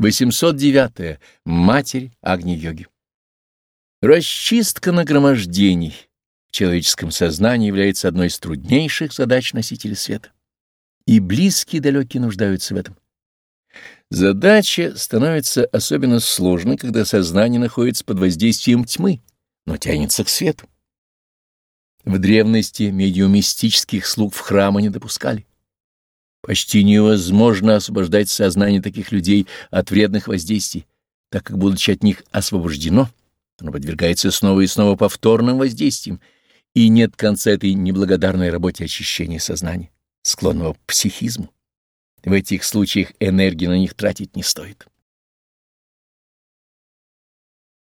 809. -е. Матерь Агни-йоги. Расчистка нагромождений в человеческом сознании является одной из труднейших задач носителей света. И близкие и далекие нуждаются в этом. Задача становится особенно сложной, когда сознание находится под воздействием тьмы, но тянется к свету. В древности медиумистических слуг в храмы не допускали. Почти невозможно освобождать сознание таких людей от вредных воздействий, так как, будучи от них освобождено, оно подвергается снова и снова повторным воздействиям, и нет конца этой неблагодарной работе очищения сознания, склонного к психизму. В этих случаях энергии на них тратить не стоит.